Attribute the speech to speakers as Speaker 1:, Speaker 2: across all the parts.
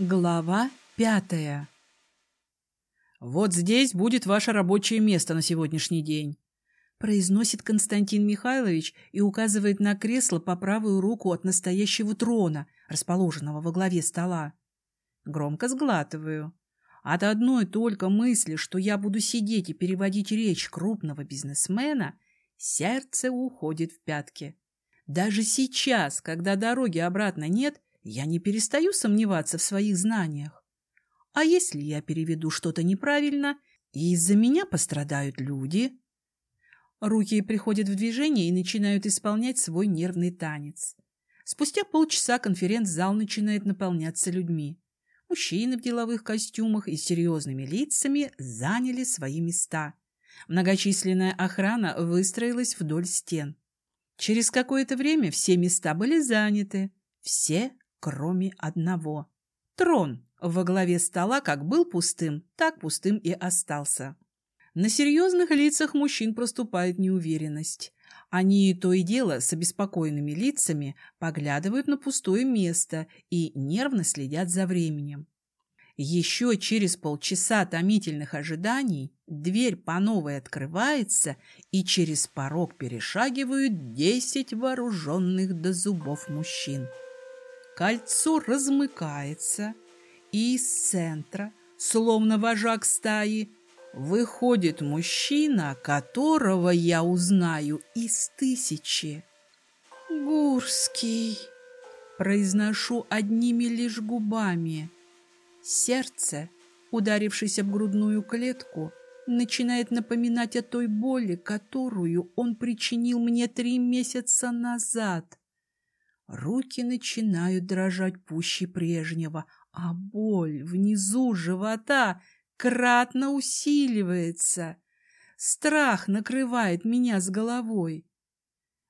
Speaker 1: Глава пятая «Вот здесь будет ваше рабочее место на сегодняшний день», произносит Константин Михайлович и указывает на кресло по правую руку от настоящего трона, расположенного во главе стола. Громко сглатываю. От одной только мысли, что я буду сидеть и переводить речь крупного бизнесмена, сердце уходит в пятки. Даже сейчас, когда дороги обратно нет, я не перестаю сомневаться в своих знаниях. А если я переведу что-то неправильно, и из-за меня пострадают люди? Руки приходят в движение и начинают исполнять свой нервный танец. Спустя полчаса конференц-зал начинает наполняться людьми. Мужчины в деловых костюмах и серьезными лицами заняли свои места. Многочисленная охрана выстроилась вдоль стен. Через какое-то время все места были заняты. Все кроме одного. Трон во главе стола как был пустым, так пустым и остался. На серьезных лицах мужчин проступает неуверенность. Они то и дело с обеспокоенными лицами поглядывают на пустое место и нервно следят за временем. Еще через полчаса томительных ожиданий дверь по новой открывается, и через порог перешагивают десять вооруженных до зубов мужчин. Кольцо размыкается, и из центра, словно вожак стаи, выходит мужчина, которого я узнаю из тысячи. «Гурский!» Произношу одними лишь губами. Сердце, ударившись об грудную клетку, начинает напоминать о той боли, которую он причинил мне три месяца назад. Руки начинают дрожать пуще прежнего, а боль внизу живота кратно усиливается. Страх накрывает меня с головой.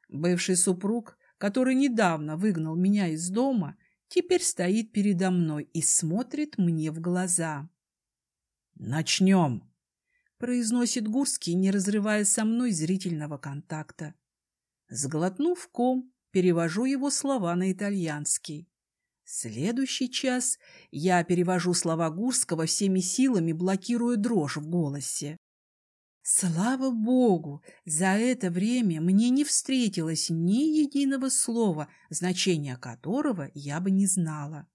Speaker 1: Бывший супруг, который недавно выгнал меня из дома, теперь стоит передо мной и смотрит мне в глаза. «Начнем!» — произносит Гурский, не разрывая со мной зрительного контакта. Сглотнув ком, перевожу его слова на итальянский. Следующий час я перевожу слова Гурского всеми силами, блокируя дрожь в голосе. Слава Богу, за это время мне не встретилось ни единого слова, значения которого я бы не знала.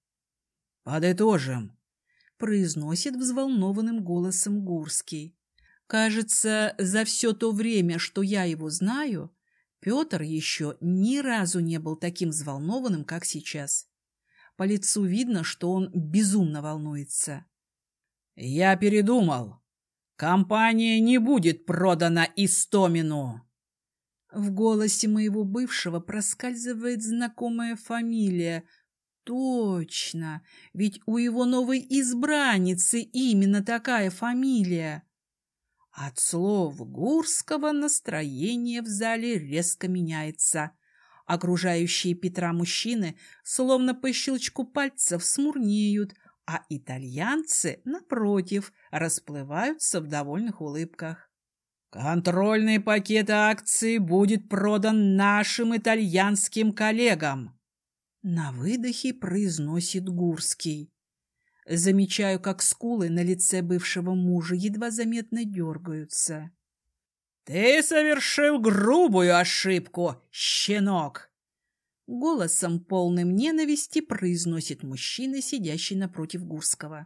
Speaker 1: «Подытожим», — произносит взволнованным голосом Гурский. «Кажется, за все то время, что я его знаю, Петр еще ни разу не был таким взволнованным, как сейчас. По лицу видно, что он безумно волнуется. «Я передумал. Компания не будет продана Истомину!» В голосе моего бывшего проскальзывает знакомая фамилия. Точно, ведь у его новой избранницы именно такая фамилия. От слов Гурского настроение в зале резко меняется. Окружающие Петра мужчины словно по щелчку пальцев смурнеют, а итальянцы, напротив, расплываются в довольных улыбках. «Контрольный пакет акций будет продан нашим итальянским коллегам!» На выдохе произносит Гурский. Замечаю, как скулы на лице бывшего мужа едва заметно дергаются. «Ты совершил грубую ошибку, щенок!» Голосом, полным ненависти, произносит мужчина, сидящий напротив Гурского.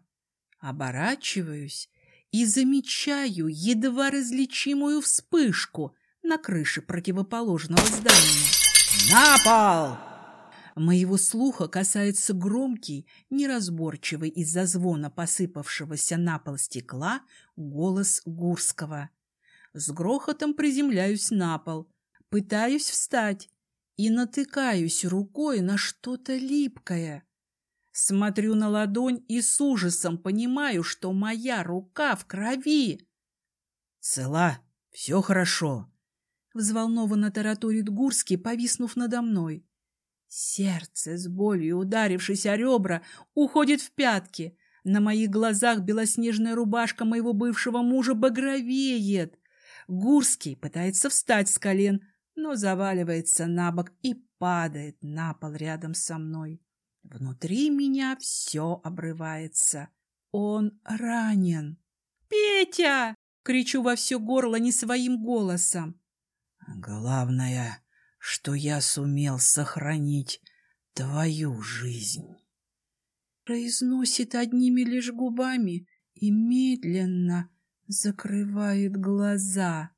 Speaker 1: Оборачиваюсь и замечаю едва различимую вспышку на крыше противоположного здания. «На пол!» Моего слуха касается громкий, неразборчивый из-за звона посыпавшегося на пол стекла голос Гурского. С грохотом приземляюсь на пол, пытаюсь встать и натыкаюсь рукой на что-то липкое. Смотрю на ладонь и с ужасом понимаю, что моя рука в крови. «Цела, все хорошо», — взволнованно тараторит Гурский, повиснув надо мной. Сердце, с болью ударившись о ребра, уходит в пятки. На моих глазах белоснежная рубашка моего бывшего мужа багровеет. Гурский пытается встать с колен, но заваливается на бок и падает на пол рядом со мной. Внутри меня все обрывается. Он ранен. «Петя!» — кричу во все горло не своим голосом.
Speaker 2: «Главное, что я сумел сохранить твою жизнь».
Speaker 1: Произносит одними лишь губами и медленно закрывает глаза.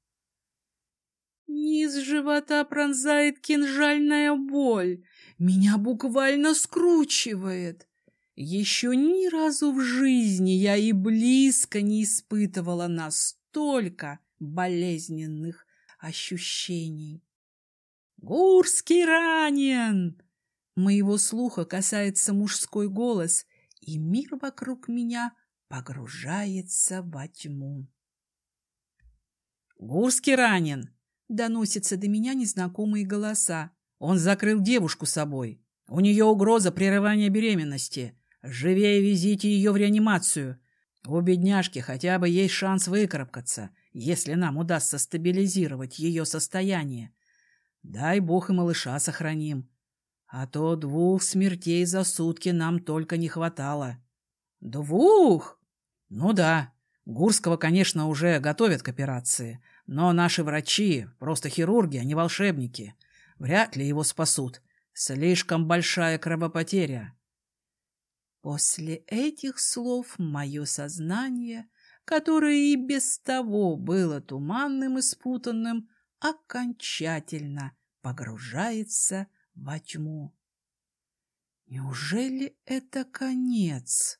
Speaker 1: Низ живота пронзает кинжальная боль. Меня буквально скручивает. Еще ни разу в жизни я и близко не испытывала настолько болезненных ощущений. «Гурский ранен!» Моего слуха касается мужской голос, и мир вокруг меня погружается во тьму.
Speaker 2: «Гурский ранен!»
Speaker 1: — доносятся до меня незнакомые голоса.
Speaker 2: «Он закрыл девушку собой. У нее угроза прерывания беременности. Живее везите ее в реанимацию. У бедняжки хотя бы есть шанс выкарабкаться, если нам удастся стабилизировать ее состояние. Дай бог и малыша сохраним. А то двух смертей за сутки нам только не хватало.
Speaker 1: Двух?
Speaker 2: Ну да. Гурского, конечно, уже готовят к операции, но наши врачи просто хирурги, а не волшебники. Вряд ли его спасут. Слишком большая кровопотеря.
Speaker 1: После этих слов мое сознание, которое и без того было туманным и спутанным, окончательно погружается во тьму. Неужели это конец?